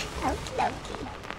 Okie dokie.